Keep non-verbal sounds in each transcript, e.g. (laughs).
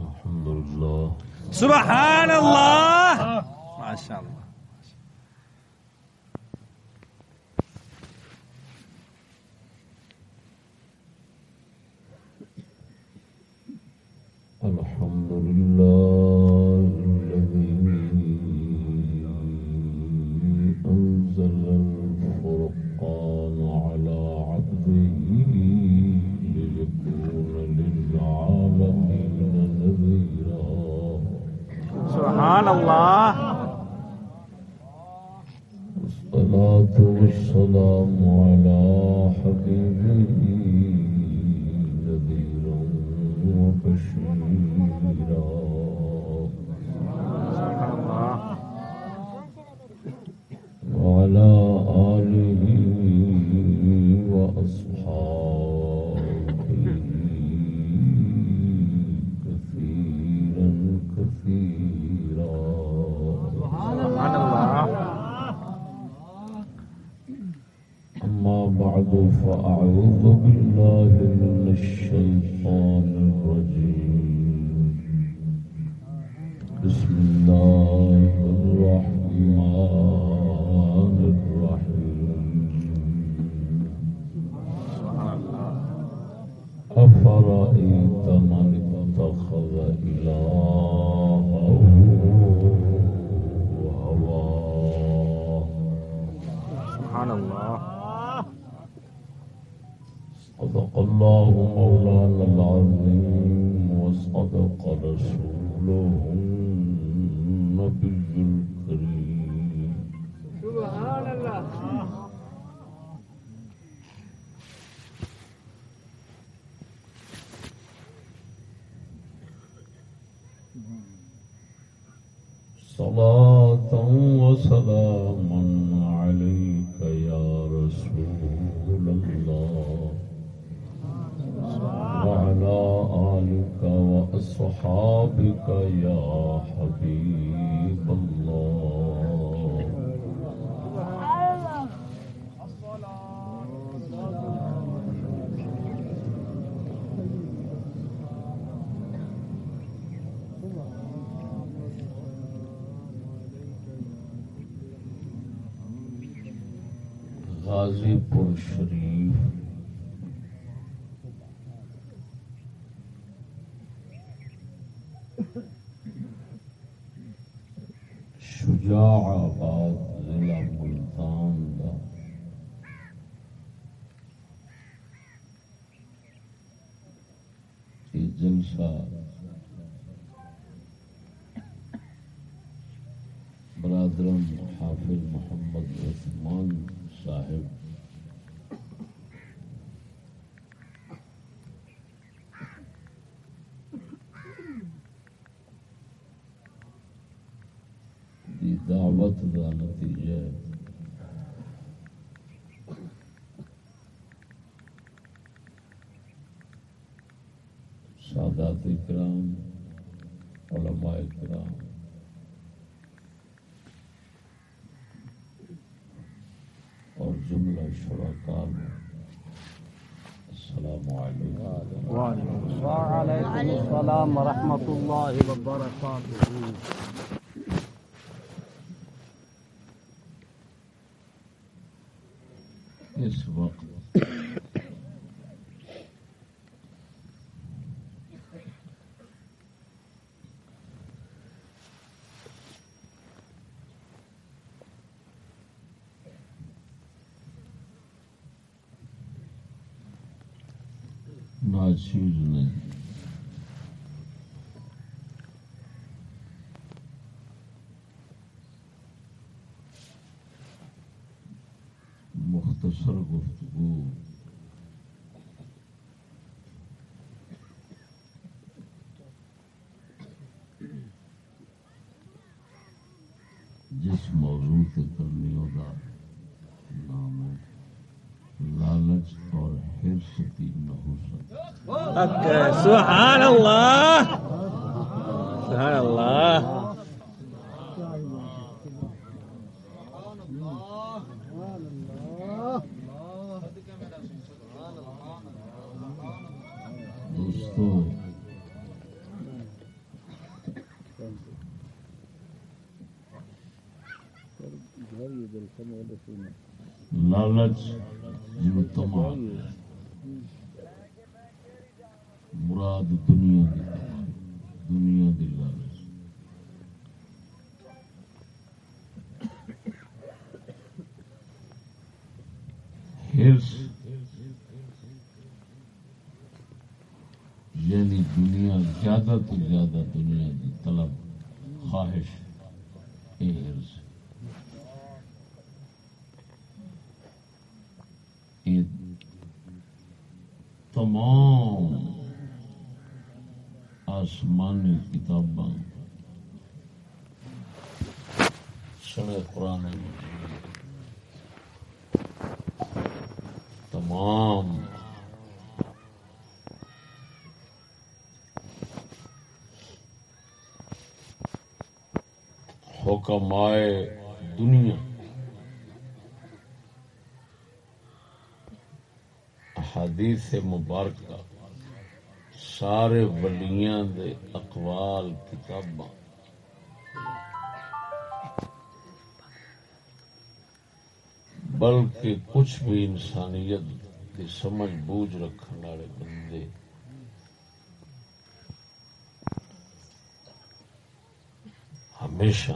الحمد لله. سبحان اللہ ماشاء اللہ الحمد صلاة وسلاما عليك يا رسول الله وعلى آلك وأصحابك يا حبيب الله غازی پور شریف شجاع آباد ضلع ملتان دا یہ جلسہ برادرم حافظ محمد عثمان صاحب دی دعوت دا نتیجہ ہے سادات کرام علماء کرام اور جملہ شرکا السلام علیکم. وعلیکم السلام ورحمۃ اللہ وبرکاتہ. اس وقت ناچیز نے مختصر گفتگو جس موضوع سے کرنی ہوگا نام لالچ اور حرص کی نحوست سبحان اللہ سبحان اللہ دوستو لالچ جنو تما مراد دنیا دی تما دنیا دی لالچ ہرس یعنی دنیا زیادہ تو زیادہ دنیا کی طلب خواہش تمام آسمانی کتاباں سنے قرآن تمام حکمائے دنیا۔ حدیث مبارکہ۔ سارے ولیاں دے اقوال، کتاباں۔ بلکہ کچھ بھی انسانیت کی سمجھ بوجھ رکھنے والے بندے۔ ہمیشہ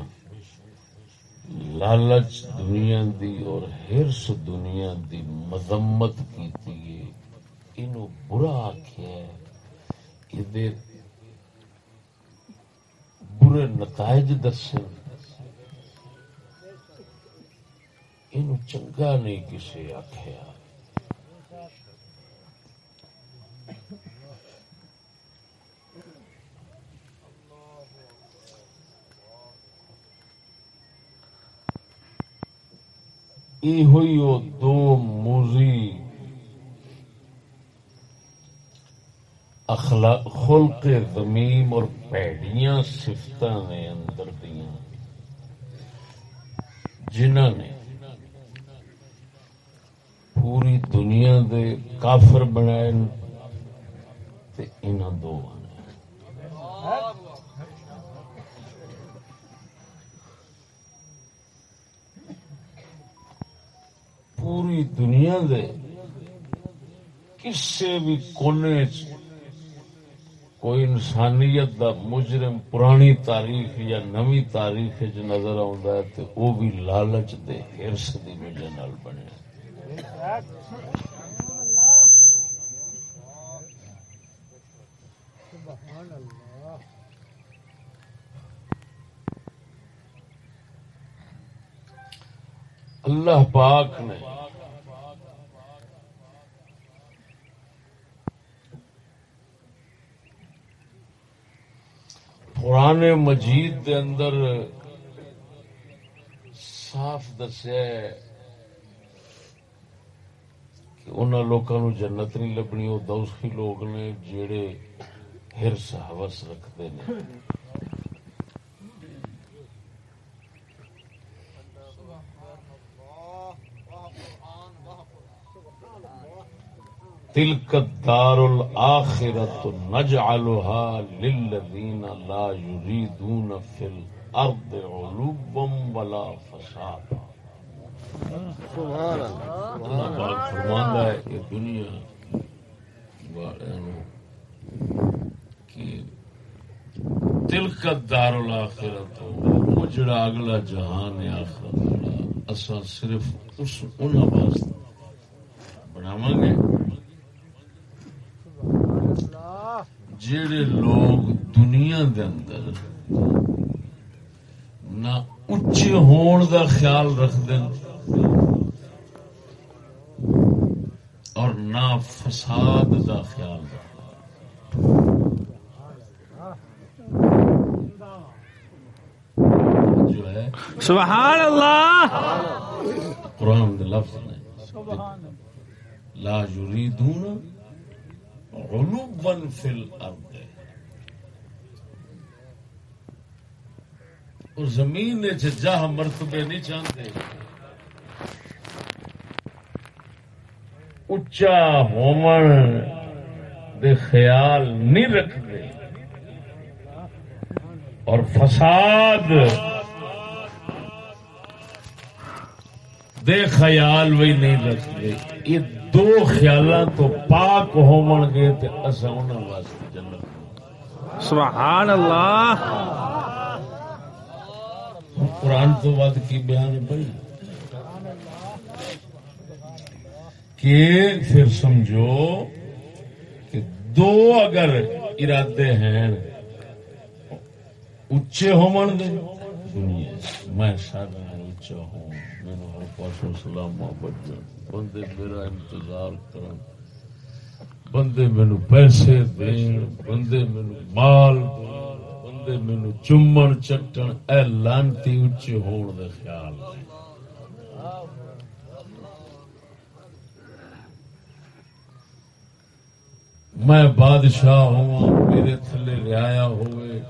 لالچ دنیا دی اور ہرس دنیا دی مذمت کی برا آخیا یہ برے نتائج دسے یہ چنگا نہیں کسی آخیا یہ ہوئی وہ دو موزی اخلاق خلق زمیم اور پیڑیاں سفت نے اندر دیا جنہ نے پوری دنیا دے کافر بنائے ان دو پوری دنیا دے کسی بھی کونے کوئی انسانیت دا مجرم پرانی تاریخ یا نوی تاریخ چ نظر آ وہ بھی لالچ دے ہرس کی وجہ بنے۔ اللہ پاک نے قرآن مجید دے اندر صاف دسیا کہ ان لوگوں جنت نہیں لبنی وہ دوسری لوگ نے جڑے ہرس حوث رکھتے ہیں تلک الدار الاخرت نجعلها للذین لا یریدون فی الارض علوبا ولا سبحان اللہ پاک فرماندا ہے کہ دنیا والوں کہ تلک الدار الاخرت وہ جڑا اگلا جہان ہے آخرت صرف اس انہاں واسطے بناواں گے۔ جڑے لوگ دنیا دے اندر نہ اچے ہون دا خیال رکھتے اور نہ فساد دا خیال جو ہے سبحان اللہ! قرآن دے لفظ نے۔ لا یریدون علوبن فی الارض. اور زمین جہ مرتبے نہیں چاہتے اچا ہومن دے خیال نہیں رکھتے. اور فساد دے خیال بھی نہیں رکھتے. یہ دو خیالوں تو پاک ہون گے تو اصا انہوں واسطے جنت سبحان اللہ۔ قرآن تو ود کی بیان بھائی کہ پھر سمجھو کہ دو اگر ارادے ہیں اچے دے دنیا میں سارا اچا ہوں۔ پاسوں سلام محبت بندے میرا انتظار کرن۔ بندے مینو پیسے دین، بندے مینو مال بندے مینو چومن چٹن، اے لانتی اچے ہون دے خیال میں بادشاہ ہوں میرے تھلے رعایا ہوئے۔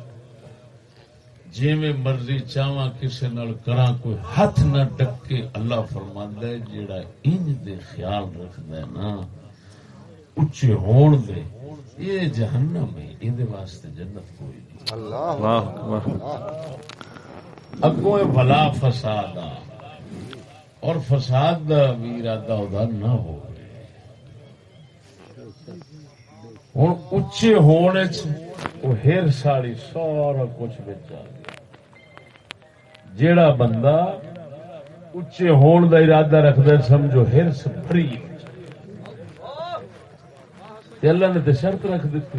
جی میں مرضی چاہواں کسی نال کراں کوئی ہاتھ نہ ڈکے اللہ فرماندا ہے جیڑا انج دے خیال رکھدا ہے نا اچے ہون دے یہ جہنم ہے این دے واسطے جنت کوئی نہیں۔ اللہ اکبر۔ اگوں بلا فساد اور فساد دا بھی ارادہ ادا نہ ہو ہوں اچے ہونے وہ ہر ساڑی سارا کچھ بچ آ گیا۔ جیڑا بندہ اچے ہون دا ارادہ رکھدا سمجھو، ہرس بھری تے اللہ نے تے شرط رکھ دیتی۔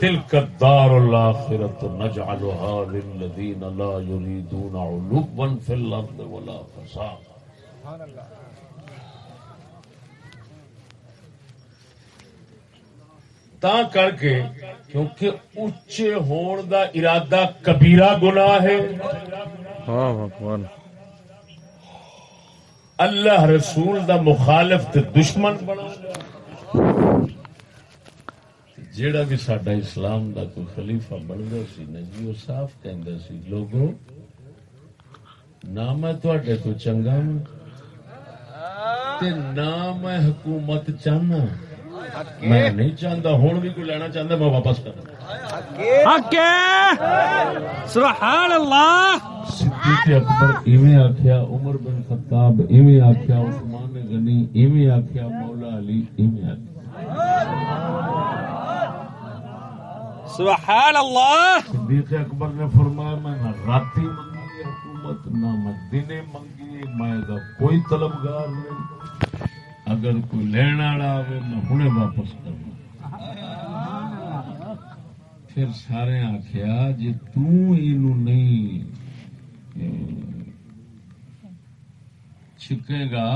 تلک الدار نجعلها لا يريدون علوا في ولا فساد۔ تا کر کے کیونکہ اچے ہون دا ارادہ کبیرہ گناہ ہے اللہ رسول دا مخالف تے دشمن بنا جیڑا بھی سڈا اسلام دا کوئی خلیفہ بنتا سی نا جی وہ صاف کہندا سی لوگو نہ میں تواڈے تو چنگا ہوں تے نہ میں حکومت چاہنا میں نہیں چاہتا ہوں بھی کوئی لینا چاہتا میں واپس کرنا حق سبحان اللہ صدیق اکبر ایویں عمر بن خطاب ایویں عثمان غنی ایویں آخیا مولا علی ایویں سبحان اللہ صدیق اکبر نے فرمایا میں نہ راتی منگی حکومت نہ میں دنے منگی میں کوئی طلبگار نہیں اگر کوئی لین والا آئے میں ہنے واپس کرنا پھر سارے آخیا جی نہیں چھکے گا،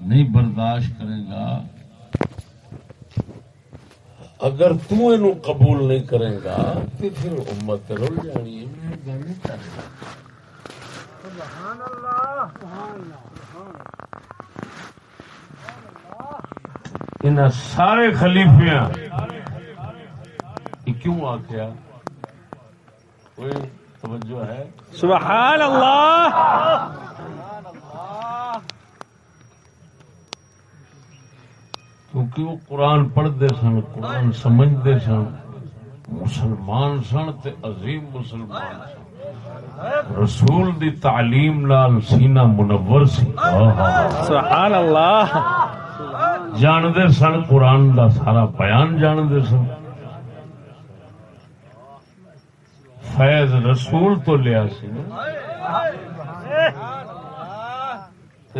نہیں برداشت کرے گا۔ اگر تو اینو قبول نہیں کرے گا، تو پھر امت رول جانی ہے، میں گل نہیں کر ان سارے خلیفیاں کیوں آخیا کوئی توجہ ہے؟ سبحان اللہ! کیونکہ وہ قرآن پڑھتے سن قرآن سمجھتے سن مسلمان سن تے عظیم مسلمان سن۔ رسول دی تعلیم نال سینہ منور سی۔ سبحان اللہ! جاندے سن قرآن دا سارا بیان جاندے سن فیض رسول تو لیا سی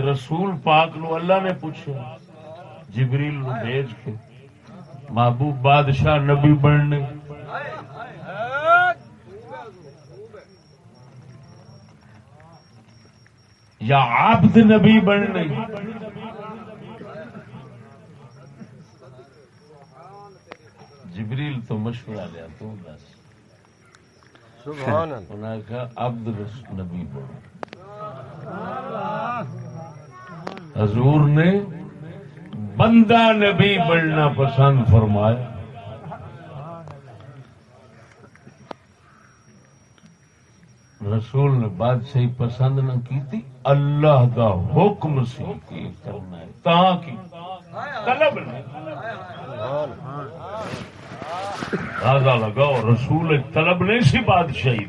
رسول پاک نو اللہ نے پوچھا جبریل نو بھیج کے محبوب بادشاہ نبی بننے یا عبد نبی بننے جبریل تو مشورہ لیا تو دس سبحان نے کہا عبد نبی بنو حضور نے بندہ نبی بننا پسند فرمایا۔ رسول نے بادشاہی پسند نہ کی تھی اللہ دا حکم سی کی کرنا ہے تاں کی۔ طلب نہیں راضا لگاؤ رسول ایک طلب نہیں سی بادشاہی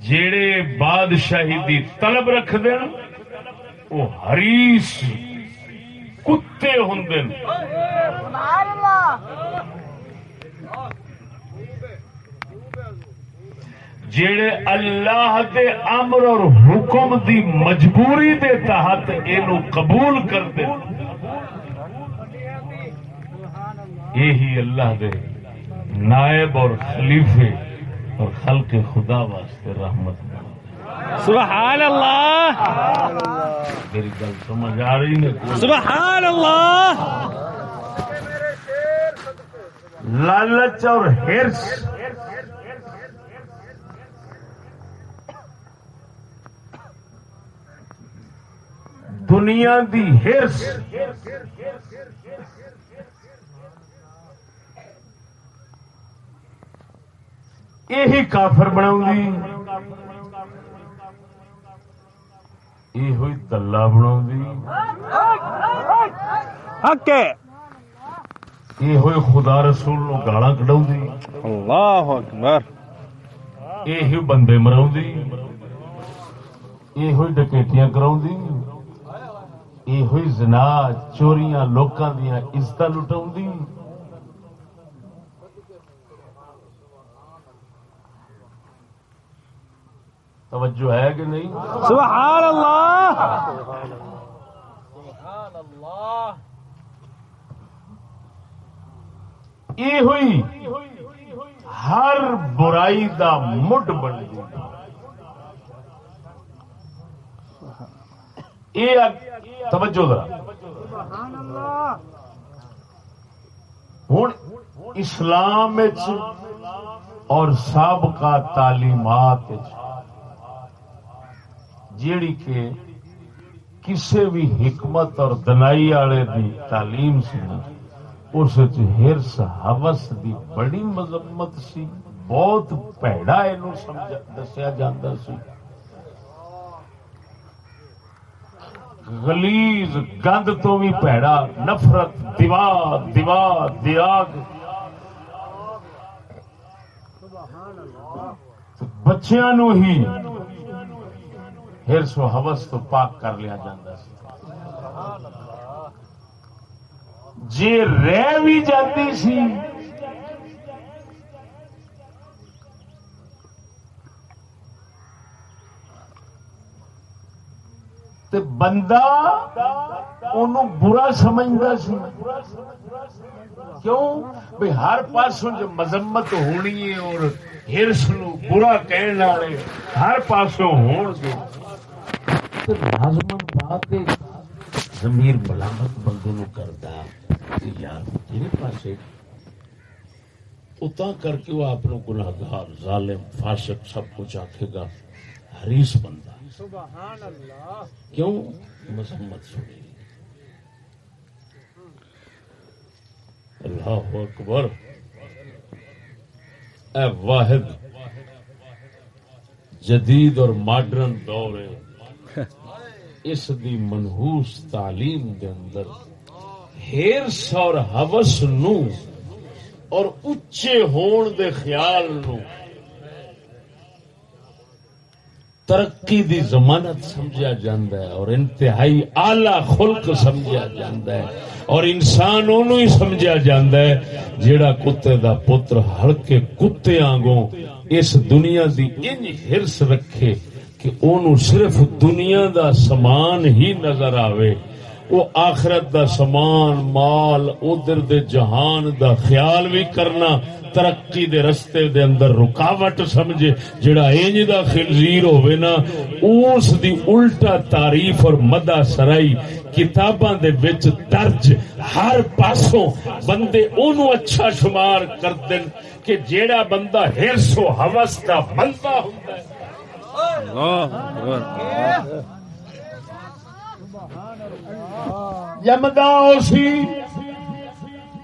جیڑے بادشاہی دی طلب رکھ دین وہ حریص کتے ہوں جیڑے اللہ دے امر اور حکم دی مجبوری دے تحت اینو قبول کر دے یہی اللہ دے نائب اور خلیفے اور خلق خدا واسطے رحمت سبحان اللہ۔ میری گل سمجھ آ رہی نے سبحان اللہ۔ لالچ اور ہرس۔ دنیا دی ہرس۔ یہی کافر بناؤں یہ دلہ ہے۔ یہ خدا رسول نو گالاں کڈاؤں اللہ اکبر۔ یہ بندے مراؤں یہ ڈکیٹیاں کراؤں یہ زنا چوریاں لوکاں دیاں عزت لٹاؤں توجہ ہے کہ نہیں؟ سبحان اللہ یہ ہوئی ہر برائی دا مڈ بن گئی۔ یہ ا- توجہ ذرا۔ ہوں اسلام اور سابقہ تعلیمات جیڑی کہ کسے بھی حکمت اور دنائی والے دی تعلیم سی نا، اس ہرس ہوس دی بڑی مذمت سی، بہت پیڑا اینو سمجھ دسیا جاندا سی۔ غلیظ گند تو بھی پیڑا نفرت، دیوار دیوار، دیاگ۔ بچیاں نو ہی ہرس و ہوس تو پاک کر لیا جاتا سی جی رہ بھی جاتی سی۔ تے بندہ انہوں برا سمجھتا سی۔ کیوں؟ بھئی ہر پاسوں جو مذمت ہونی ہے اور ہرس برا کہنے والے ہر پاسوں ہون گے۔ لازمن بات ہے ضمیر ملامت بندے نو کردا کہ یار تیرے اتنا کر کے وہ آپ گناہگار ظالم فاسق سب کچھ آکھے گا۔ حریص بندہ۔ کیوں؟ مذمت سنی۔ اللہ اکبر۔ اے واحد جدید اور ماڈرن دور ہے۔ اس دی منحوس تعلیم دے اندر ہیرس اور ہوس نو اور اچے ہون دے خیال نو ترقی دی ضمانت سمجھا جاندہ ہے اور انتہائی اعلی خلق سمجھا جاندہ ہے اور انسان انہوں ہی سمجھا جاندہ ہے جیڑا کتے دا پتر ہلکے کتے آنگوں اس دنیا دی انج ہرس رکھے کہ انہوں صرف دنیا دا سامان ہی نظر آوے وہ آخرت دا سامان، مال، ادھر دے جہان دا خیال بھی کرنا، ترقی دے رستے دے اندر رکاوٹ سمجھے، جڑا انج دا خنزیر ہوئے نا اس دی الٹا تعریف اور مدہ سرائی کتاباں دے وچ درج ہر پاسوں بندے اونوں اچھا شمار کر دین، کہ جیڑا بندہ ہرس و ہوس دا بندہ ہوندا ہے۔ جمدا ہو سی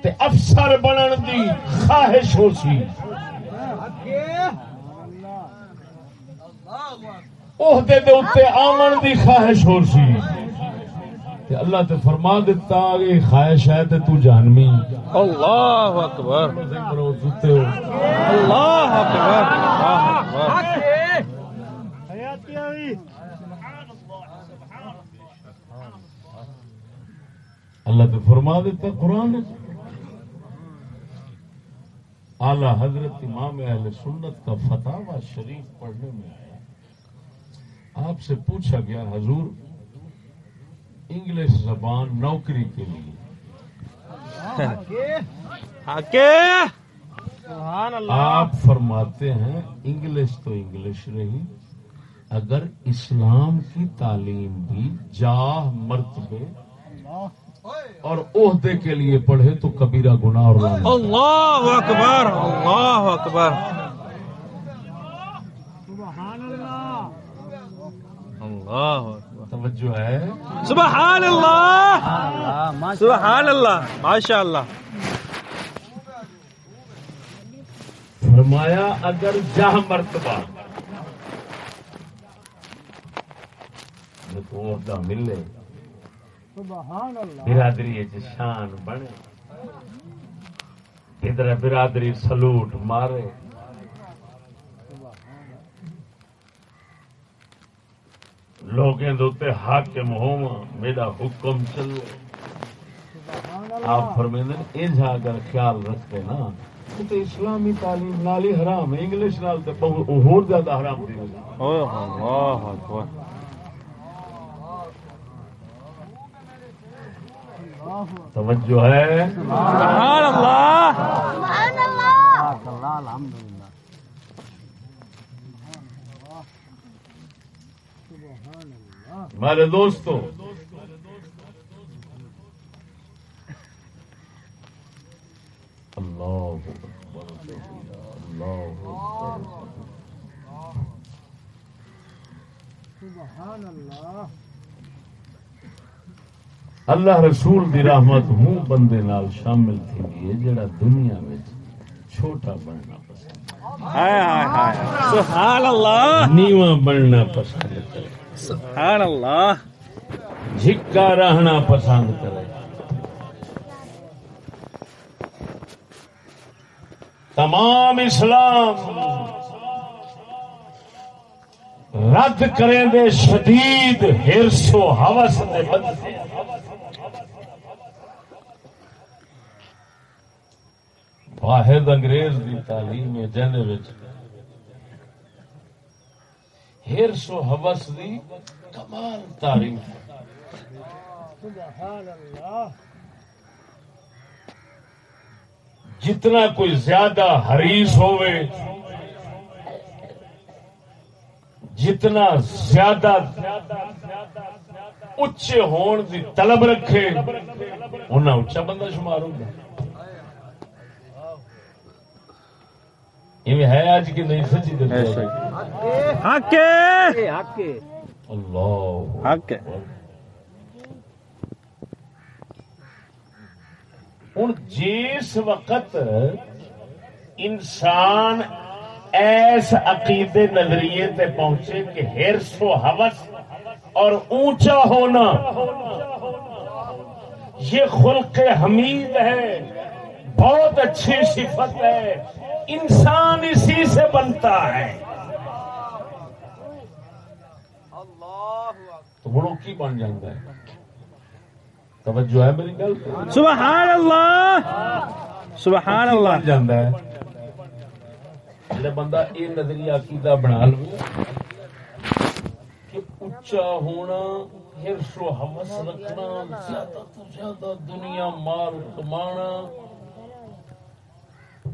تے افسر بنن دی خواہش ہو سی عہدے دے اوتے آمن دی خواہش ہو سی تے اللہ تے فرما دیتا کہ خواہش ہے تے تو جانمی اللہ اکبر اللہ اکبر اللہ اکبر۔ اللہ تو فرما دیتا قرآن میں اعلی حضرت امام اہل سنت کا فتح شریف پڑھنے میں آیا۔ آپ سے پوچھا گیا حضور انگلش زبان نوکری کے لیے۔ آکے سبحان اللہ۔ آپ فرماتے ہیں انگلش تو انگلش رہی اگر اسلام کی تعلیم بھی جاہ مرتبے اور عہدے کے لیے پڑھے تو کبیرہ گناہ اور اللہ اکبر اللہ اکبر۔ سبحان اللہ۔ اللہ اکبر۔ توجہ ہے۔ سبحان اللہ۔ سبحان اللہ ماشاء اللہ فرمایا اگر جاہ مرتبہ تو عہدہ ملے۔ برادری شان بنے۔ ادھر برادری سلوٹ مارے۔ لوگیں دوتے حاکم ہوا میرا حکم چلے۔ سبحان آپ نے انجا اگر خیال رکھتے نا تو تے اسلامی تعلیم نال ہی حرام ہے انگلش نال تے بہت اور زیادہ حرام دی۔ اللہ اکبر۔ توجہ ہے۔ سبحان اللہ۔ بارک اللہ الحمدللہ۔ ہمارے دوستوں اللہ اکبر۔ اللہ سبحان اللہ۔ اللہ رسول دی رحمت ہوں بندے نال شامل تھی ہے جڑا دنیا میں چھوٹا بننا پسند سبحان اللہ۔ نیواں بننا پسند کرے۔ سبحان اللہ۔ جھکا رہنا پسند کرے۔ تمام اسلام رد کریں دے شدید ہرس و ہوس دے واحد انگریز دی تعلیم ہے جن ہرس و ہوس دی کمال اللہ جتنا کوئی زیادہ حریص ہوئے جتنا زیادہ اچے ہون دی طلب رکھے انہیں اچا بندہ شمار ہوگا ہے آج کی نہیں سچی دل حق حق اللہ حق ہوں جس وقت انسان ایس عقیدے نظریے تے پہنچے کہ ہرس و حوث اور اونچا ہونا یہ خلق حمید ہے بہت اچھی صفت ہے انسان اسی سے بنتا ہے۔ تو بڑوں کی بن جاتا ہے۔ توجہ ہے میری گل؟ سبحان اللہ! سبحان اللہ بن جاتا ہے؟ جڑا بندہ یہ نظریہ عقیدہ بنا لو کہ ہونا ہرس و حوث رکھنا زیادہ تو زیادہ دنیا مال کمانا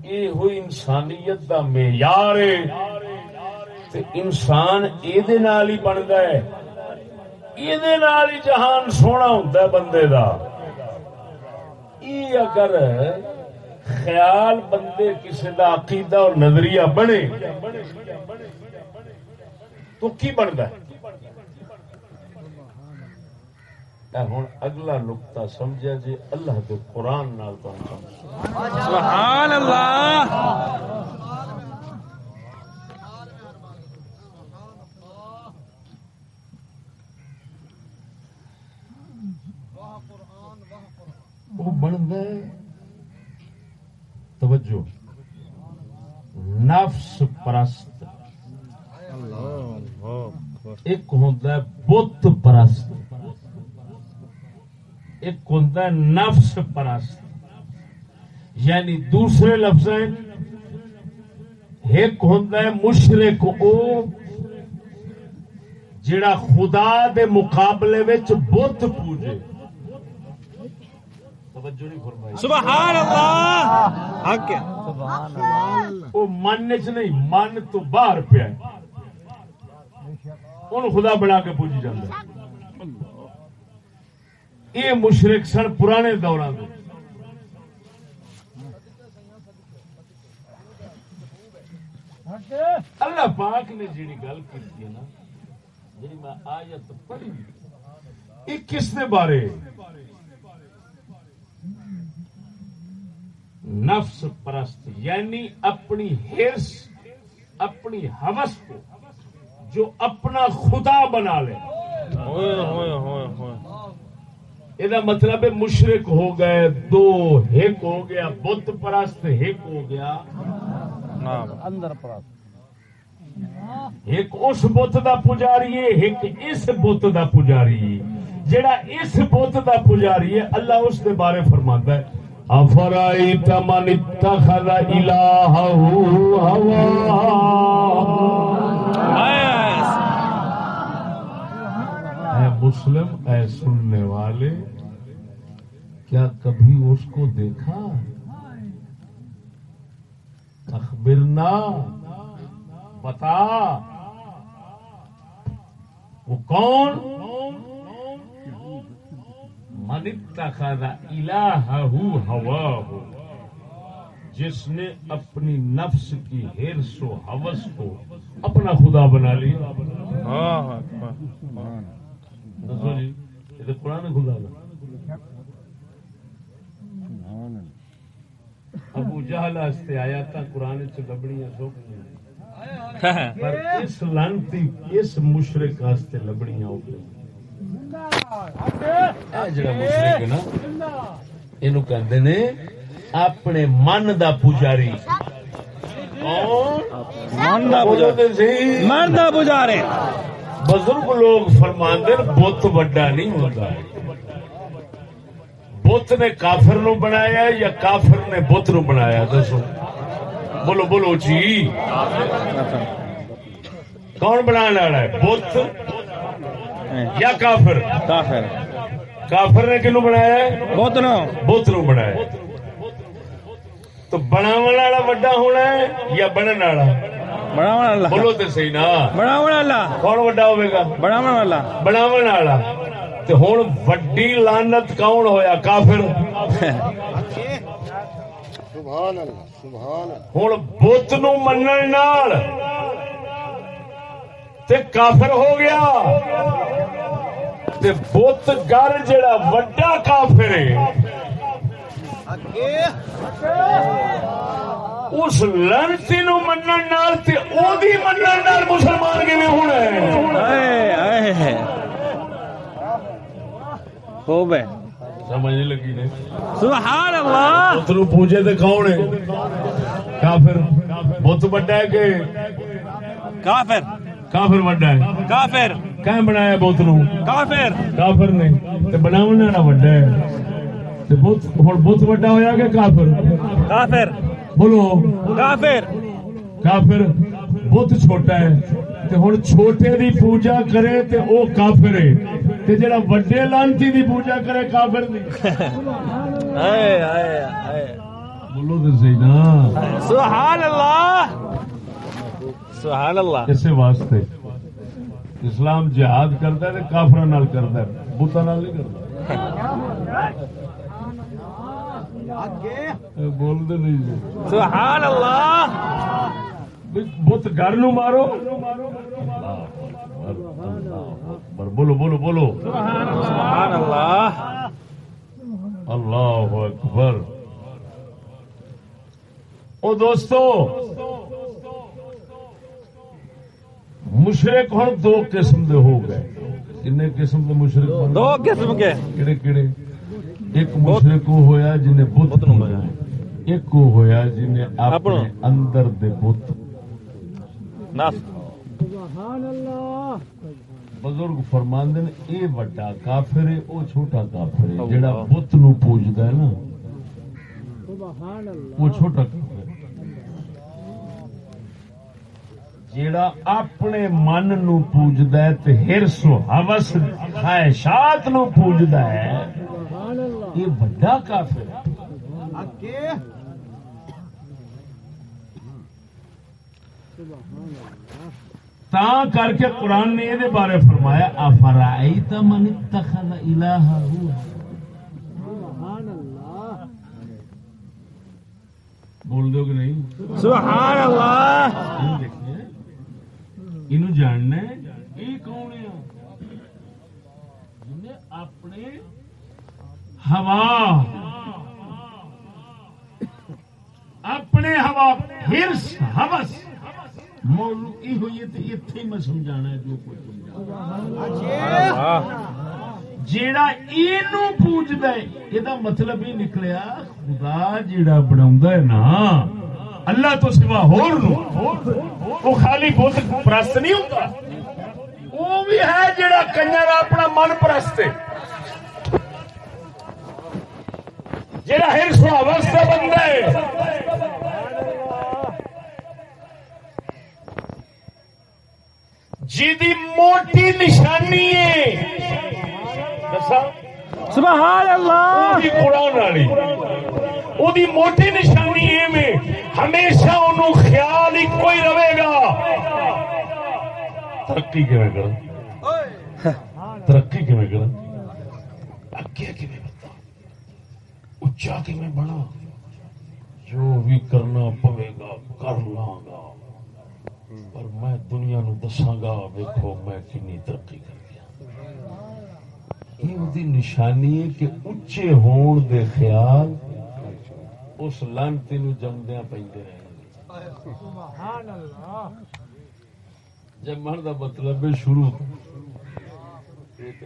یہ ہوئی انسانیت دا معیار ہے۔ انسان یہ نال ہی بنتا ہے۔ یہ نال ہی جہان سونا ہوتا ہے بندے دا۔ یہ اگر خیال بندے کسی دا عقیدہ اور نظریہ بنے، تو کی بنتا ہے؟ ہوں اگلا نقطہ سمجھا جی اللہ کے قرآن نال سبحان اللہ وہ ہے توجہ نفس پرست ایک ہے بت پرست ایک ہے نفس پرست۔ یعنی دوسرے لفظ ایک ہے مشرق او جڑا خدا دے مقابلے وچ بت پوجے۔ سبحان اللہ! وہ من چ نہیں من تو باہر پیا خدا بنا کے پوجی جاتا یہ مشرق سن پرانے دوران دے۔ اللہ پاک نے جیڑی گل کی نا جی میں آیت پڑھی، یہ کس دے بارے؟ نفس پرست یعنی اپنی ہرس اپنی ہوس کو جو اپنا خدا بنا لے ہوئے ہوئے ہوئے ہوئے یہ مطلب ہے مشرق ہو گئے دو ایک ہو گیا بت پرست ایک ہو گیا اندر پرا ایک اس بت دا پجاری ہے ایک اس بت دا پجاری ہے جڑا اس بت دا پجاری ہے اللہ اس دے بارے فرماندا ہے افرائیت من اتخذ الہہ ہوا بس اے مسلم اے سننے والے، کیا کبھی اس کو دیکھا؟ اخبرنا بتا وہ کون؟ من اتخذ الہہ جس نے اپنی نفس کی ہرس و حوث کو اپنا خدا بنا لیا۔ دسو جی یہ تو قرآن خدا دا ابو جہل واسطے آیا تھا قرآن چ لبڑیاں پر اس لانتی اس مشرق واسطے لبڑیاں ہو گئی جڑا مشرق ہے نا اینو کہندے نے اپنے من دا پجاری دا من دا پجارے بزرگ لوگ فرماندے نے بت وڈا نہیں ہوتا بت نے کافر نو بنایا یا کافر نے بت نو بنایا؟ دسو۔ بولو بولو جی۔ کون بنانے والا ہے؟ بت یا کافر؟ کافر۔ کافر نے کنو بنایا بہت نو۔ بت نو بنایا تو بناو والا وڈا ہونا ہے یا بنن والا؟ بڑا اللہ بولو تو صحیح نا بڑا اللہ کون وڈا ہوئے گا بڑا والا بناو والا تے ہوں وڈی لانت کون ہویا کافر ہوں بت نو منن نال تے کافر ہو گیا تے بت گر جڑا وڈا کافر ہے اس لانتی نو منن نال تے او دی منن نال مسلمان کیویں ہونا ہے؟ خوب ہے۔ سمجھ نہیں لگی نے۔ سبحان اللہ۔ پوجے تے کون ہے؟ کافر۔ بت وڈا ہے کہ کافر۔ کافر وڈا ہے۔ کافر۔ کہیں بنایا بت نو؟ کافر۔ کافر نے۔ تے بناون والا وڈا ہے۔ تے ہن بت وڈا ہویا کہ کافر؟ کافر۔ بولو۔ کافر۔ کافر بت چھوٹا ہے۔ تے ہن چھوٹے دی پوجا کرے تے او کافر ہے۔ تے جڑا وڈے لانتی دی پوجا کرے کافر نہیں اے اے اے بولو تے صحیح نا۔ سبحان اللہ۔ سبحان اللہ۔ اسے واسطے۔ اسلام جہاد کرتا ہے تے کافراں نال کرتا ہے۔ بتاں نال نہیں کرتا۔ بول دے نہیں جی۔ سبحان اللہ۔ بت گھر نو مارو۔ بولو بولو بولو۔ سبحان اللہ۔ اللہ اکبر۔ او دوستو مشرق ہوں دو قسم دے ہو گئے۔ کنے قسم دے مشرق دو قسم کے۔ کہڑے کہڑے ایک مشرق ہویا جنہیں بت ایک وہ ہویا جنہیں اپنے۔ اندر دے بت۔ بزرگ فرماندے نے یہ وڈا کافر ہے وہ چھوٹا کافر ہے۔ جڑا بت نو پوجدا ہے نا سبحان اللہ۔ وہ چھوٹا کافر جیڑا اپنے من نو پوجدا ہے تے ہرس و ہوس خواہشات نو پوجدا ہے یہ بڑا کافر ہے۔ تا کر کے قرآن نے یہ بارے فرمایا افرائیت من اتخذ اللہ۔ بول دو کہ نہیں؟ سبحان اللہ۔ اینو جاننا ہے۔ یہ کون ہے؟ جنہیں اپنے ہوا۔ اپنے ہوا، ہرس ہبس مولوکی ہوئی تو اتنے میں سمجھا ہے جو کوئی سمجھا جیڑا اینو پوج دے یہ مطلب ہی نکلیا، خدا جیڑا بناوندا ہے نا، اللہ تو سوا ہور نو۔ وہ خالی بت پرست نہیں ہوتا وہ بھی ہے جیڑا کنیا اپنا من پرست ہے۔ بندہ جی موٹی نشانی ہے۔ سبحان اللہ۔ قرآن والی۔ موٹی نشانی میں۔ ہمیشہ خیال ہی کوئی رہے گا۔ ترقی کیویں کرن؟ ترقی اگے اچا کہ میں بنا جو بھی کرنا پوے گا کر لاں گا پر میں دنیا نو دساں گا ویکھو میں کنی ترقی کر گیا دی نشانی ہے کہ اچے ہون دے خیال اس لانتی نو جمدیاں پیندے رہے سبحان اللہ جمن دا مطلب ہے شروع ایک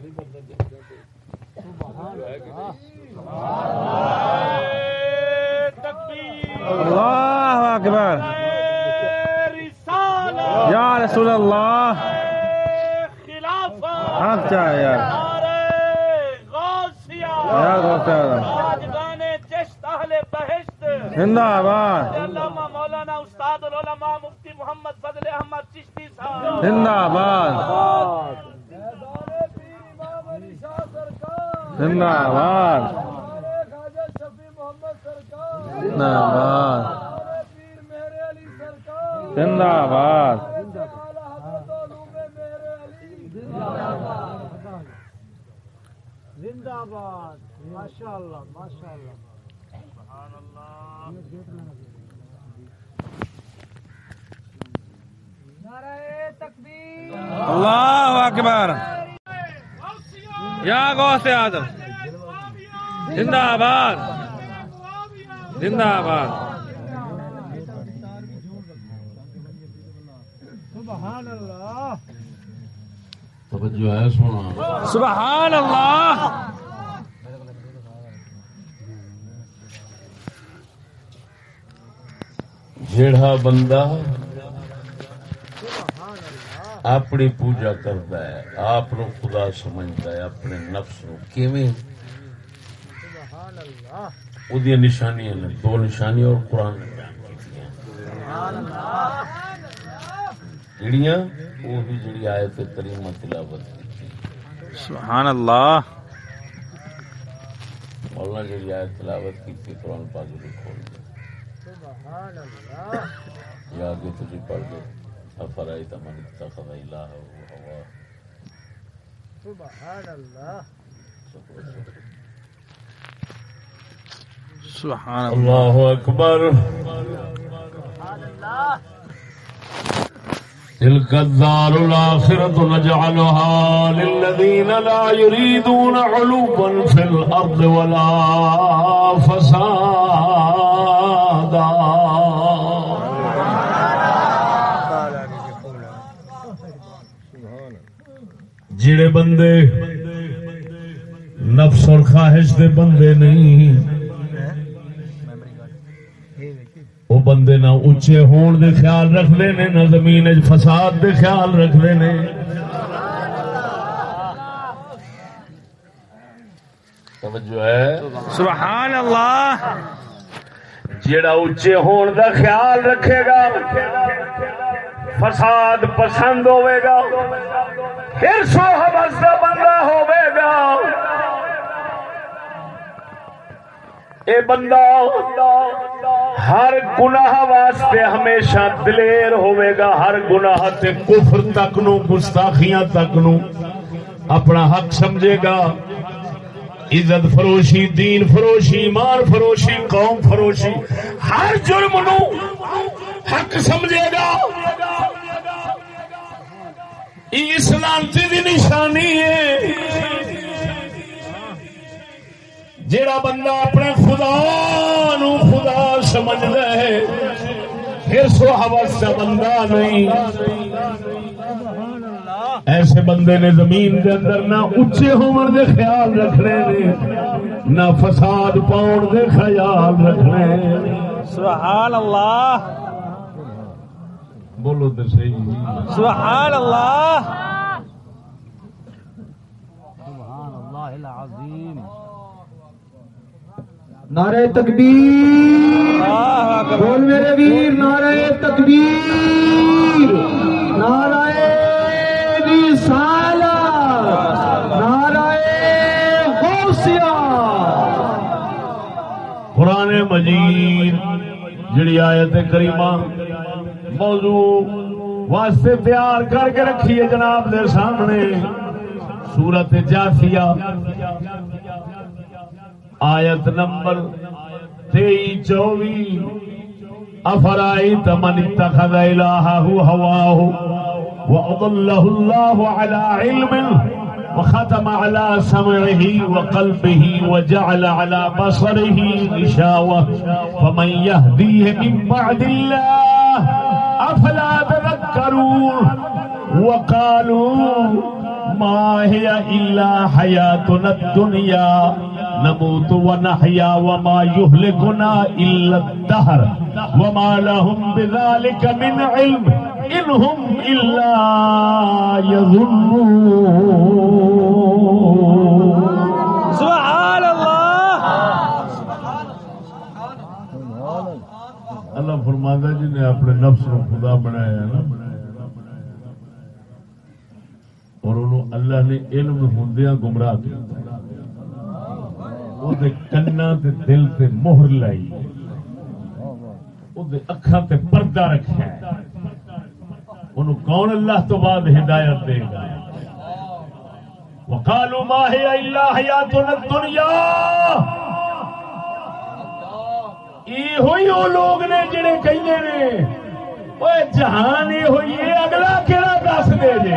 اللہ اکبر یا رسول اللہ آپ چاہے یار یا دوست زندہ آباد علامہ مولانا استاد العلماء مفتی محمد فضل احمد چشتی صاحب زندہ آباد زندہ آباد زندہ آباد زندہ آباد زندہ ماشاء اللہ ماشاء اللہ نعرہ تکبیر اللہ اکبر۔ یا غوث آدم زندہ آباد زندہ آباد۔ سبحان اللہ۔ توجہ ہے سونا سبحان اللہ۔ جیڑا بندہ اپنی پوجا کرتا ہے آپ نو خدا سمجھتا ہے اپنے نفس نو کیویں؟ وہ نشانیاں نے دو نشانیاں اور قرآن جڑیاں وہ بھی جڑی آیت کریمہ تلاوت کی۔ سبحان اللہ۔ مولانا جڑی آیت تلاوت کی تھی قرآن پاک بھی کھول دے سبحان اللہ یا آگے تجھے پڑھ دے افرائی تمن اتخذ الہ ہوا سبحان اللہ سبحان اللہ اللہ اکبر تلك الدار الآخرة نجعلها للذين لا يريدون علوا في الأرض ولا فسادا. جڑے بندے نفس اور خواہش دے بندے نہیں وہ بندے نہ اچھے ہون دے خیال رکھتے ہیں نہ زمین فساد دے خیال رکھتے ہیں۔ توجہ ہے۔ سبحان اللہ۔ جڑا اچے ہون دا خیال رکھے گا فساد پسند ہوئے گا۔ پھر سو حبس دا بندہ ہوے گا۔ اے بندہ، ہر گناہ واسطے ہمیشہ دلیر ہوے گا۔ ہر گناہ تے کفر تک نو، گستاخیاں تک نو۔ اپنا حق سمجھے گا۔ عزت فروشی، دین فروشی، ایمان فروشی، قوم فروشی۔ ہر جرم نو حق سمجھے گا۔ یہ سلامتی دی نشانی ہے۔ جیڑا بندہ اپنے خدا نو خدا سمجھ ہے، پھر سو حوث کا بندہ نہیں۔ ایسے بندے نے زمین دے اندر نہ اچے ہون دے خیال رکھنے نے، نہ فساد پاؤن دے خیال رکھنے۔ سبحان اللہ۔ بولو تو صحیح۔ سبحان اللہ سبحان اللہ العظیم۔ نعرہ تکبیر۔ بول میرے ویر نعرہ تکبیر۔ نعرہ رسالہ نعرہ غوثیہ۔ قرآن مجید جڑی آیت کریمہ۔ موضوع واسطے تیار کر کے رکھی ہے جناب دے سامنے۔ سورت جافیہ آیت نمبر تئی چوبی۔ افرائی تمن اتخذ الہہ ہواہ وأضله الله على علم وختم على سمعه وقلبه وجعل على بصره غشاوة فمن يهديه من بعد الله أفلا تذكرون وقالوا ما هي إلا حياتنا الدنيا نموت ونحيا وما يهلكنا إلا الدهر وما لهم بذلك من علم إن هم إلا يظنون سبحان اللہ اللہ فرماتا جی نے اپنے نفس کو خدا بنایا نا۔ اور انہوں اللہ نے علم ہوندیاں گمراہ کیا وہ کنا تے دل تے مہر لائی۔ وہ اکھاں تے پردہ رکھا ہے۔ انہوں کون اللہ تو بعد ہدایت دے گا؟ وقالوا ما هي الا حياتنا الدنيا۔ یہ ہوئی وہ لوگ نے جڑے کہنے نے۔ جہان یہ ہوئی ہے اگلا کہڑا دس دے جے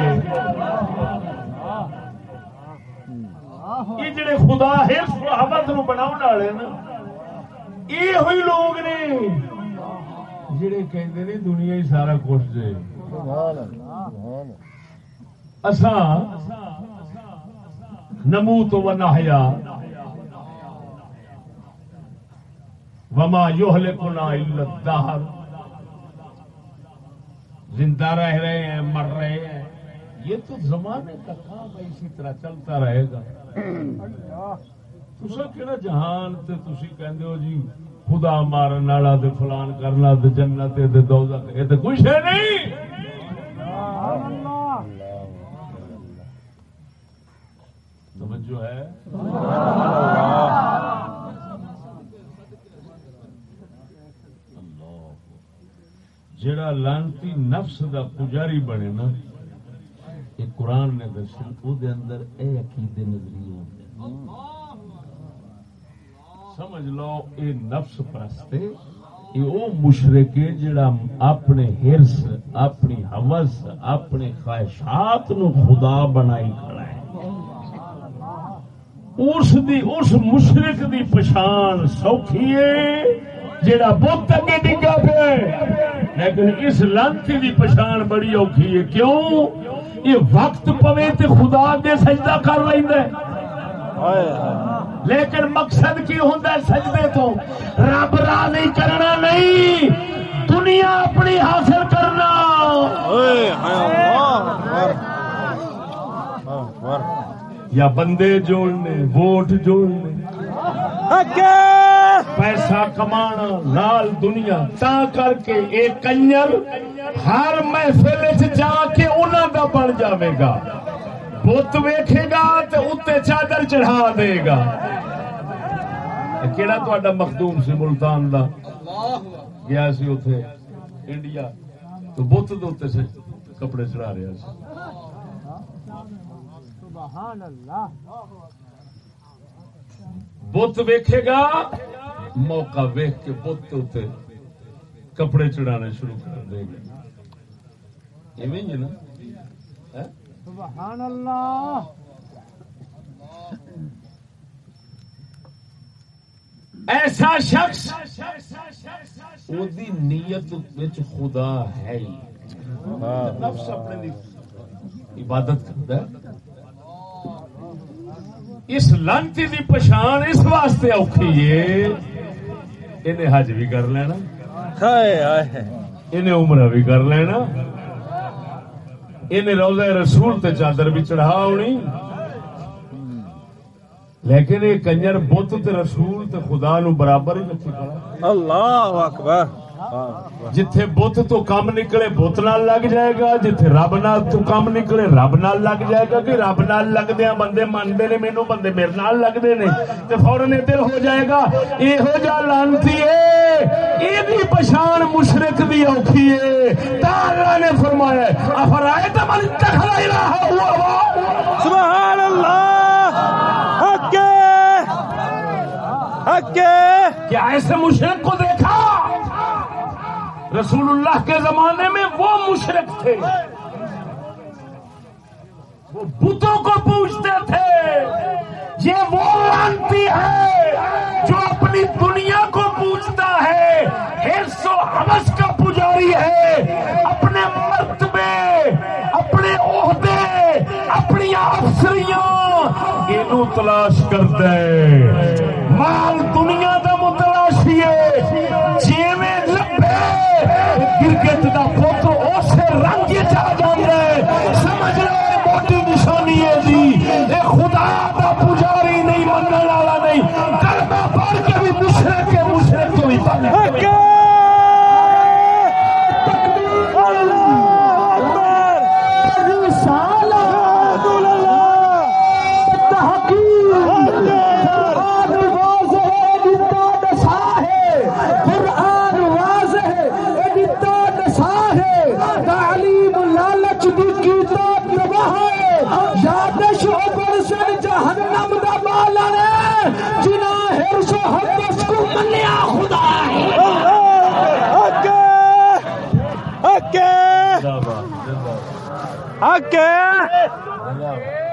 یہ جڑے خدا ہرس محبت نو بناؤ والے نا یہ ہوئی لوگ نے جڑے کہندے نے دنیا ہی سارا کچھ جے اساں نموت و نحیا وما یہلکنا الا الدہر زندہ رہ رہے ہیں، مر رہے ہیں۔ یہ تو زمانے کا کام ہے، اسی طرح چلتا رہے گا۔ تسا کہنا جہان تے تسی کہندے ہو جی خدا مارن والا تے فلان کرنا تے جنت تے دوزخ، یہ تے کچھ ہے نہیں۔ توجہ ہے؟ جڑا لانتی نفس دا پجاری بنے نا، یہ قرآن نے دسی وہ اندر اے عقیدے نظریے سمجھ لو، اے نفس پرستے یہ وہ مشرق جڑا اپنے ہرس اپنی حوث، اپنے خواہشات نو خدا بنائی کھڑا ہے۔ اس دی، اس مشرق دی پچھان سوکھی ہے جڑا بت اگے ڈگا پیا لیکن اس لانتی دی پچھان بڑی اوکھی ہے۔ کیوں؟ یہ وقت پوے تے خدا اگے سجدہ کر لیندا ہے۔ لیکن مقصد کی ہے سجدے تو۔ رب راضی کرنا نہیں دنیا اپنی حاصل کرنا۔ یا بندے جوڑنے ووٹ جوڑنے۔ پیسہ کمانا نال دنیا تا کر کے یہ کنجر، ہر محفل جا کے انہوں کا بن جاوے گا۔ بت ویکھے گا تے اتنے چادر چڑھا دے گا۔ کہڑا تا مخدوم سی ملتان دا؟ گیا سی اتے انڈیا۔ تو بت دے سے کپڑے چڑھا رہا سی۔ سبحان اللہ بت ویکھے گا موقع ویخ کے بت اتنے کپڑے چڑھانے شروع کر دے۔ ہی ہے نا؟ ہاں؟ سبحان اللہ۔ ایسا شخص نیت وچ خدا ہے نفس اپنے دی۔ عبادت کرتا ہے۔ اس لانتی دی پچھان اس واسطے اوکھی ہے۔ انہیں حج بھی کر لینا انہیں عمرہ بھی کر لینا انہیں روزہ رسول تے چادر بھی چڑھا ہونی لیکن یہ کنجر بت تے رسول تے خدا نو برابر ہی رکھی اللہ اکبر جتھے بت تو کم نکلے بت نال لگ جائے گا۔ جتھے رب نال تو کم نکلے رب نال لگ جائے گا کہ رب نال لگدیا بندے منتے نے مینو بندے میرے نال لگتے نے۔ تے فورن دل ہو جائے گا یہو جا لانتی ہے۔ یہ پچھان مشرق دی اوکھی ہے۔ تا اللہ نے فرمایا افرائے من اتخذ الہ ہوا سبحان اللہ اکے اکے کیا ایسے مشرق کو دیکھا؟ رسول اللہ کے زمانے میں وہ مشرق تھے۔ وہ بتوں کو پوچھتے تھے۔ یہ وہ لانتی ہے جو اپنی دنیا کو پوچھتا ہے۔ حرص و حوث کا پجاری ہے۔ اپنے مرتبے اپنے عہدے، اپنی افسریاں اینو تلاش کرتا ہے مال دنیا دا متلاشی ہے۔ کرکٹ کا فوٹو اسے رنگ چا جاندا ہے سمجھ لے موٹی نشانی ہے جی اے خدا کا پجاری نہیں منن والا نہیں کلمہ پڑھ کے بھی مشرق کے مشرق تو بھی پڑھ اکے اللہ اکبر رسالت تحقیق قرآن واضح ہے ادتا دسا ہے قرآن واضح ہے ادتا دسا ہے تعلیم لالچ دی کتاب نواہ ہے یادش اوپر سن جہنم دا بالا ہے جنا ہرس و حدث کو منیا خدا ہے اکے اکے اکے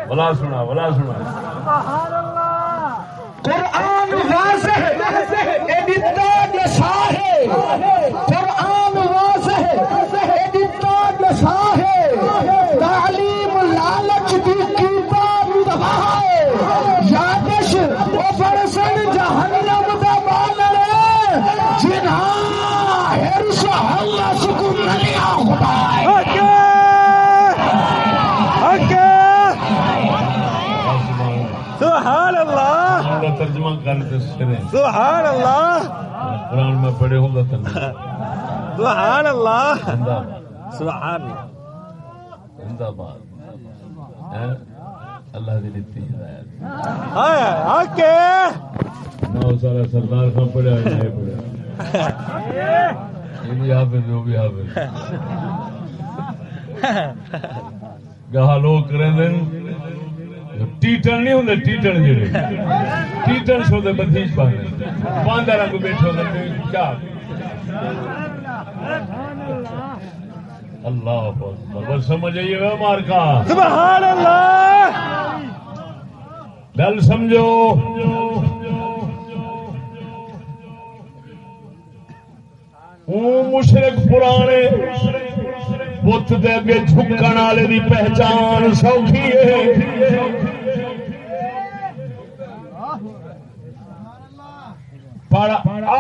بلا سنا بلا سنا۔ قرآن واضح کر دے سرے سبحان اللہ۔ قرآن میں پڑھے ہوگا تن سبحان اللہ۔ سبحان زندہ باد؟ اللہ دی دیتی ہدایت۔ ہائے اکے نہ وہ سارا سردار کا پڑھا ہے نہیں پڑھا یہ بھی حافظ وہ بھی حافظ۔ (laughs) گاہ لوگ کریں دیں ٹیٹن نہیں ہوں ٹیٹن جڑے۔ ٹیٹن سو دے بدیش پانے۔ باندھا رنگ بیٹھے ہوتے کیا؟ اللہ اکبر۔ سمجھ آئیے گا مار کا؟ سبحان اللہ! گل سمجھو۔ مشرق پرانے۔ بت دے اگے جھکن والے دی پہچان سوکھی ہے۔ پر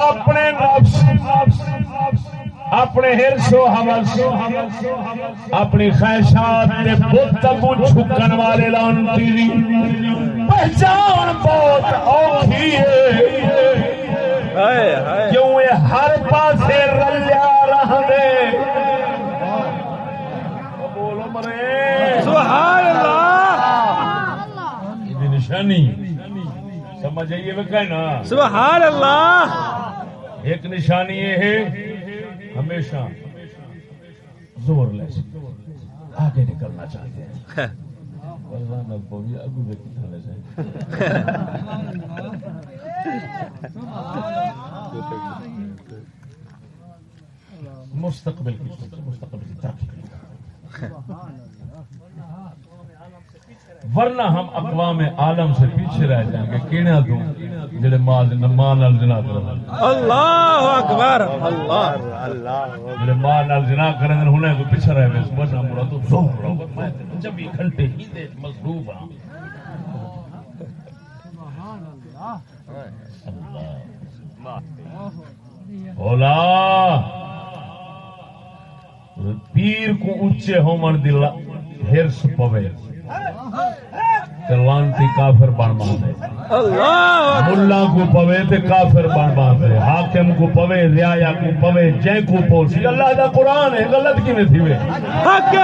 اپنے نفس، اپنے ہرس و حوث اپنی خواہشات کے بت کو چھکن والے لانتی دی پہچان سمجھ آئیے وہ کہنا۔ سبحان اللہ۔ ایک نشانی یہ ہے ہمیشہ زور لے۔ آگے نکلنا چاہتے ہیں۔ اللہ نہ پوی اگو دیکھ کھانے سے۔ مستقبل کی مستقبل کی ترقی ورنہ ہم اقوام عالم سے پیچھے رہ جائیں گے کیڑا تو جڑے مال ماں نال جنا کرن۔ اللہ اکبر اللہ۔ جڑے ماں نال جنا کرن ہونے کو پیچھے رہ گئے ورنہ مرا تو زور رہو میں جب گھنٹے ہی دے مصروف ہاں۔ بولا پیر کو اچے ہومن دل ہرس پوے۔ تے لانتی کافر بن اللہ ملا کو پوے تے کافر بن باندے۔ حاکم کو پوے ریا کو پوے جے کو پوسی اللہ دا قرآن ہے غلط کیویں تھی وے؟ حق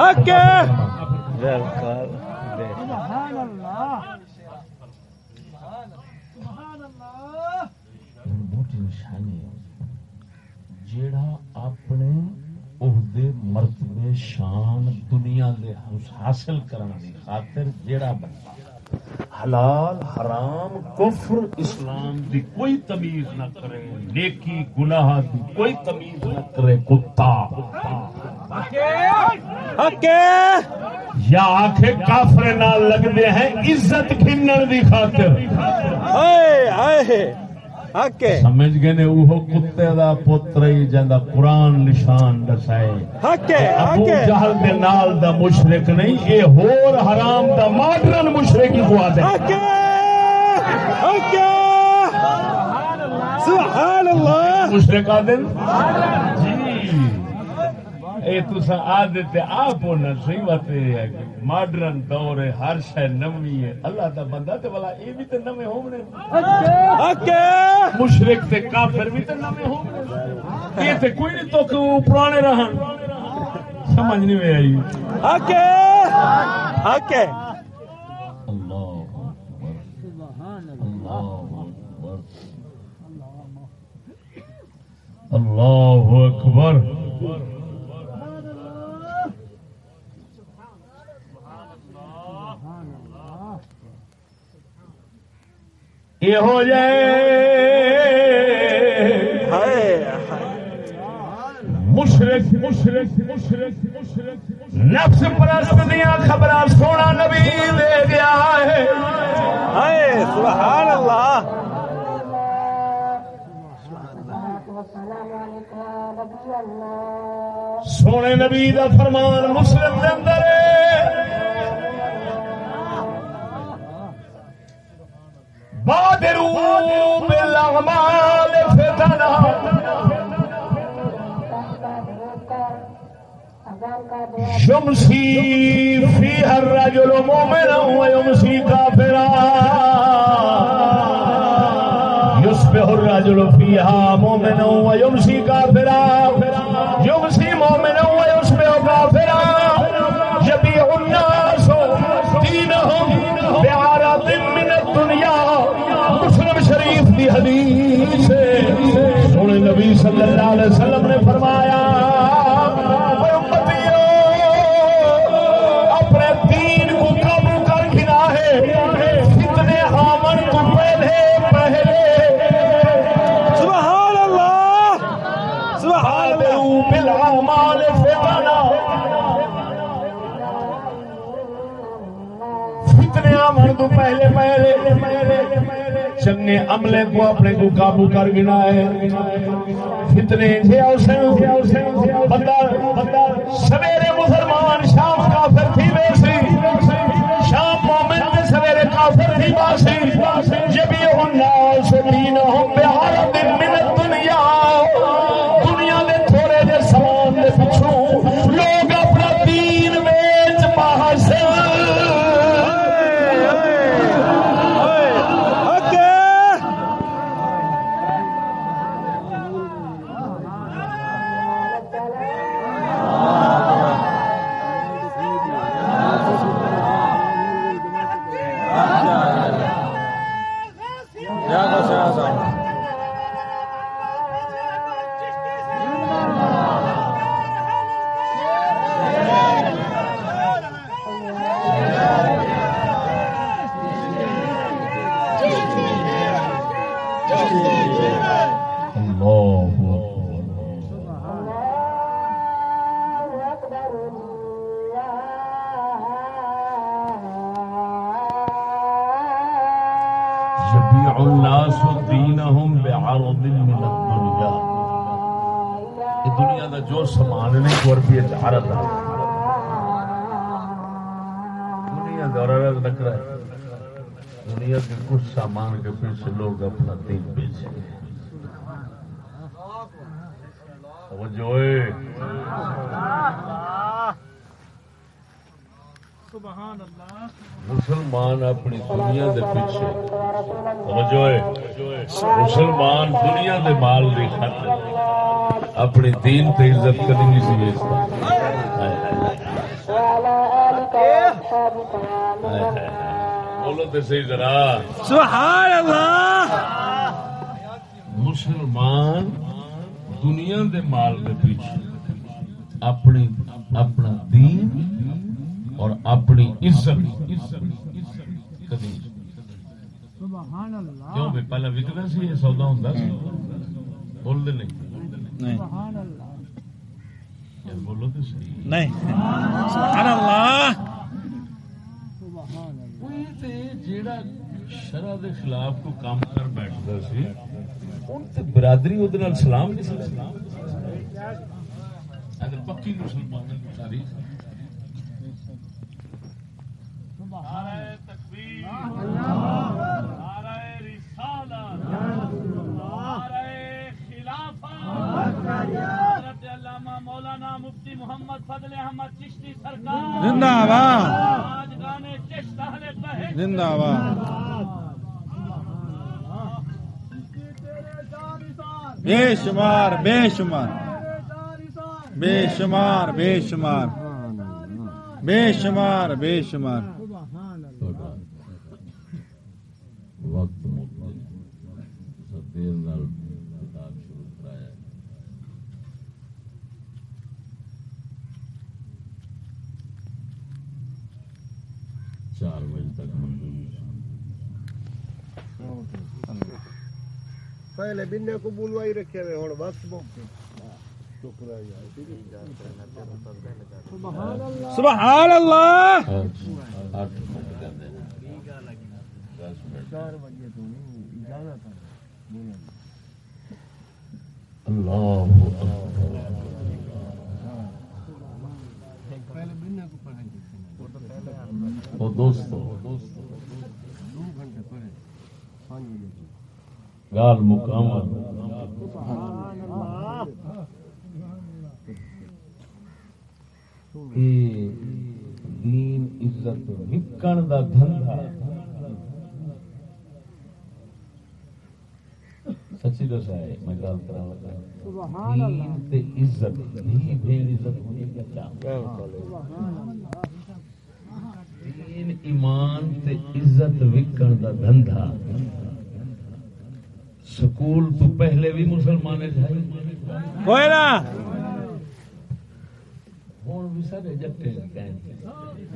حق سبحان اللہ۔ موٹی نشانی ہے جیڑا اپنے عہدے مرتبے شان دنیا دے حاصل کرنے دی خاطر جیڑا بندہ حلال حرام کفر اسلام دی کوئی تمیز نہ کرے نیکی گناہ دی کوئی تمیز نہ کرے کتا۔ یا آنکھیں کافر لگتے ہیں عزت کھنن دی خاطر۔ سمجھ گئے نے وہ کتے دا پتر ہی جندا قرآن نشان دسائے۔ حق ابو حق جہل دے نال دا مشرک نہیں اے ہور حرام دا ماڈرن مشرک ہی خوا دے۔ حق حق سبحان اللہ۔ مشرک آ دن جی۔ اے تسا آپ ہونا صحیح بات یہ ہے کہ ماڈرن دور ہے ہر شے نوی ہے۔ اللہ دا بندہ تے والا اے بھی تے نوے ہونے حق مشرک تے کافر بھی تے ہونے یہ تے کوئی نہیں تو کہ پرانے رہن؟ سمجھ نہیں میں آئی۔ حق حق اللہ اللہ اکبر۔ یہ ہو جائے۔ مشرق مشرق مشرق مشرق نفس پرست دیا خبر سونا نبی دے گیا ہے۔ سبحان اللہ۔ سونے نبی دا فرمان مسلم دے اندر بادرو بالاعمال فتنہ يمسي فيها الرجل مؤمنا ويمسي كافرا يصبح الرجل فيها مؤمنا ويمسي كافرا حدیث سونے نبی صلی اللہ علیہ وسلم نے فرمایا اپنے دین کو قابو کر گنا ہے۔ فتنے آمن کو پہلے پہلے۔ سبحان اللہ سبحان اللہ آدرو بالاعمال فتنہ فتنے آمن تو پہلے پہلے۔ چنگے عملے کو اپنے کو قابو کر گنا ہے۔ فتنے بندہ بندہ سویرے مسلمان شام کافر تھی ویسی شام مومن تے سویرے کافر تھی باسی الناس دينهم بعرض من الدنيا۔ دنیا دا جو سامان نے ایک ورپی عرض دنیا دا عرض لگ رہا ہے۔ دنیا کے کچھ سامان کے پیچھے لوگ اپنا دین بیچ گئے وہ جو مسلمان اپنی دنیا دے پیچھے توجہ۔ مسلمان دنیا دے مال دی خاطر اپنی دین تے عزت کرنی نہیں سی ہائے۔ بولو تے صحیح ذرا سبحان اللہ مسلمان دنیا دے مال دے پیچھے اپنی اپنا دین اور اپنی عزت کبھی سبحان اللہ. کیوں بھی وکدا سی یہ سودا ہوندا سی؟ بول دے نہیں. سبحان اللہ. یار بولو تو صحیح۔ نہیں. سبحان اللہ. سبحان اللہ. وہی تے جیڑا شرع دے خلاف کو کام کر بیٹھدا سی ان تے برادری اودے نال سلام نہیں اگر پکی مسلمانوں کی تاریخ نعرہ تکبیر نعرہ رسالت نعرہ خلافت حضرت علامہ مولانا مفتی محمد فضل احمد چشتی سرکار زندہ باد آج گانے چشت اہل بہشت زندہ باد بے شمار بے شمار بے شمار بے شمار بے شمار بے شمار سبحان اللہ وقت مکمل دیر نال کتاب شروع کرایا چار بجے تک منظور پہلے بنے کو بلوائی رکھے ہوئے ہوں وقت موقع سبحان اللہ سبحان اللہ دوستو دوستو دو گھنٹے پڑھے پانچ بجے گال اے دین عزت وکن دا دھندا۔ سچی دسا ہے میں گل کرا لگا۔ سبحان اللہ۔ دین تے عزت کیا دین ایمان تے عزت وکن دا دھندا۔ سکول تو پہلے بھی مسلمان کوئی نا کہیں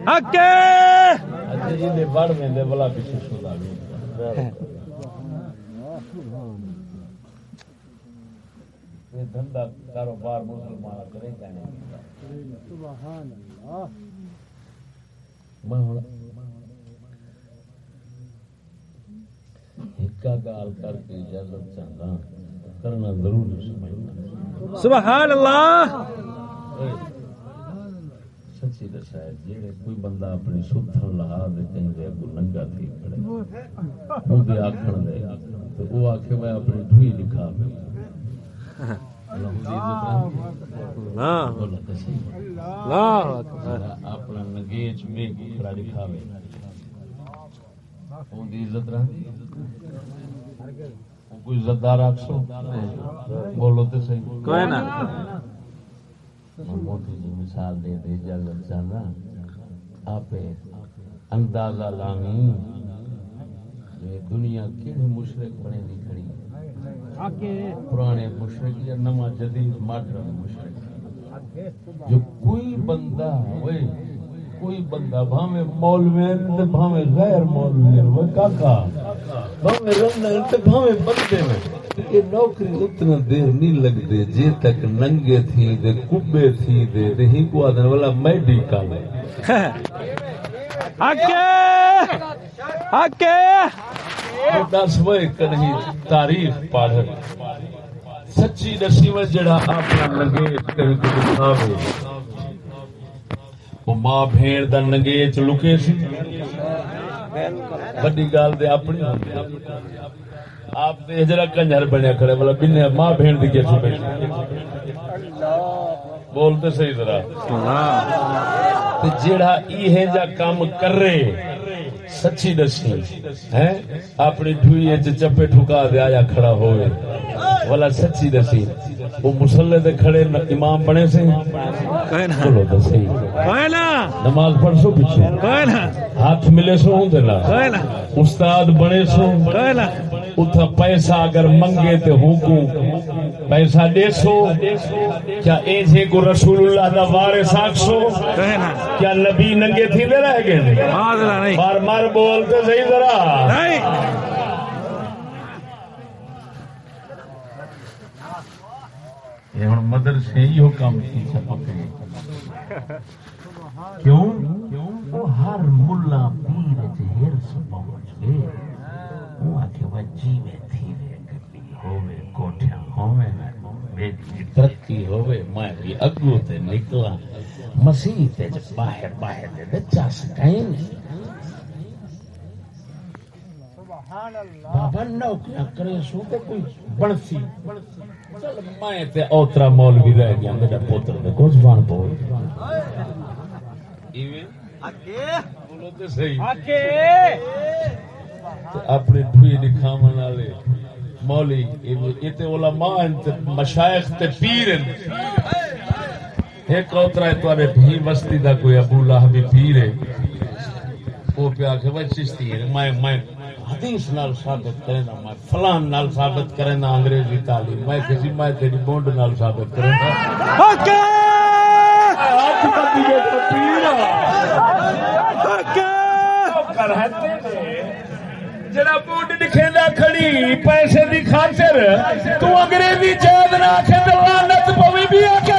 حق اچھا جی دے بڑھ میں دے بلا پیچھے سودا بھی یہ دھندا کاروبار مسلمان کرے کہیں سبحان اللہ میں ہکا گال کر کے اجازت چاہتا کرنا سمجھنا سبحان اللہ سچی دسا ہے جیڑے کوئی بندہ اپنی ستھن لہا دے کہیں دے کو ننگا تھی کھڑے۔ وہ دے آکھن دے تو وہ آکھے میں اپنی دھوئی لکھا میں اپنا نگیچ میں کھڑا لکھا میں وہ دی عزت رہی کوئی عزت دار آکسو بولو تے صحیح۔ کوئی میں موٹی جی مثال دے دے اجازت چاہنا آپ اندازہ لامی دنیا کہڑے مشرق بنے دی کھڑی پرانے مشرق یا نواں جدید ماڈرن مشرق۔ جو کوئی بندہ ہوئے کوئی بندہ بھاوے مولوی تے بھاوے غیر مولوی ہوئے کاکا۔ بھاوے رنن تے بھاوے بندے میں یہ نوکری اتنا دیر نہیں لگتے جے تک ننگے تھی دے کبے تھی دے تے ہی کو آدن والا میڈیکل ہے۔ حق حق دس وہ کہیں تاریخ پڑھ۔ سچی میں جڑا اپنا نگیچ کہیں کو دکھاوے وہ ماں بھیڑ دا نگیچ لکے سی بڑی گل دے اپنی آپ نے جرا کنجر بنیا کھڑے والا بنے ماں بھیڑ دی کیسے بیٹھی بولتے صحیح ذرا تے جیڑا ایہ جا کام کرے سچی دسی ہے اپنی ڈھوئی چپے ٹھکا دے آیا کھڑا ہوئے والا سچی دسی وہ مسلے دے کھڑے امام بنے سے۔ بولو تو صحیح نماز پڑھ سو پیچھے ہاتھ ملے سو ہوں دینا استاد بنے سو۔ اتھا پیسہ اگر منگے تے حکم پیسہ دے سو۔ کیا ایسے کو رسول اللہ دا وارث آکھ سو؟ کیا نبی ننگے تھی دے رہ گئے مار مار بولتے صحیح ذرا۔ یہ ہوں مدرسے ہی ہو کام کی چپکے کیوں وہ ہر ملا پیر ہرس پہنچ گئے وہ آکے وہ جیوے تھی وے گلی ہووے کوٹھیاں ہووے بیٹی ترقی ہووے میں بھی اگو تے نکلا مسیح تے باہر باہر دے چا سکائیں بابا نوکریاں کرے سو کوئی بڑسی چل میں تے اوترا مولوی رہ گیا میرا پوتر دے کو زبان بول ایویں بولو تے صحیح تے اپنی ڈھوئی دکھاون والے مولی یہ تے علماء ہیں تے مشائخ تے پیر ہیں ایک اوترا ہے تواڈے بھی بستی دا کوئی ابو لہب پیر ہے وہ پیا کہ وہ چشتی ہے میں میں حدیث نال ثابت کرنا میں فلان نال ثابت کرنا انگریزی تعلیم۔ میں کسی میں تیری بونڈ نال ثابت کرنا اوکے ہاتھ کر دیے تو پیر اوکے کر ہے تیرے۔ جڑا بونڈ دکھیندا کھڑی پیسے دی خاطر تو انگریزی جائز نہ لعنت پوی بھی آ کے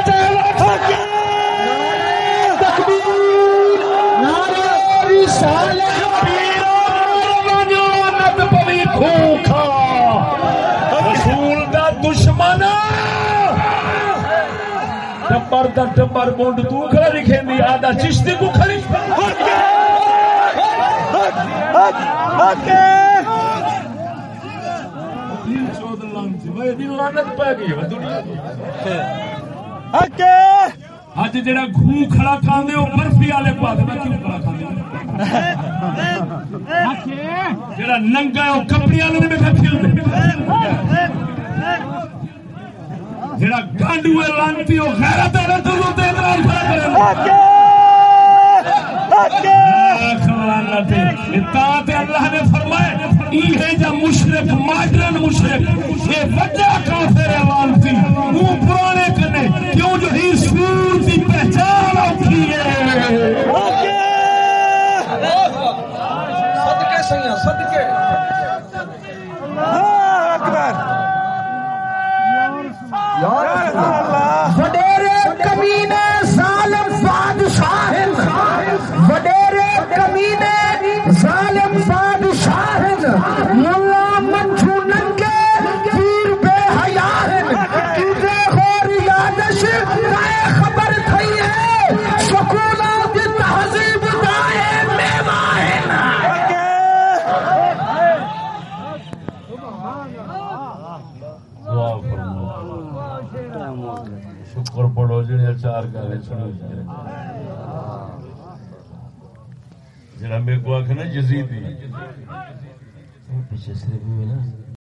ٹبر دا ٹبر بونڈ تو کھڑا دکھیندی آدھا چشتی کو کھڑی۔ اج جڑا گھو کھڑا کھاندے او برفی والے پاس میں کیوں کھڑا کھاندے؟ جڑا ننگا او والے کھیلدے جڑا گانڈو ہے لانتی او غیرت ہے تو تو تے نال کھڑا کرے۔ اوکے تا تے اللہ نے فرمایا ای ہے جا مشرک ماڈرن مشرک یہ وجہ کافر ہے لانتی وہ پرانے کنے کیوں جو ہی سور دی پہچان اوکھی ہے۔ چار گالے سنو جی۔ جڑا میرے کو آخ نا یزیدی پیچھے سے بھی نا۔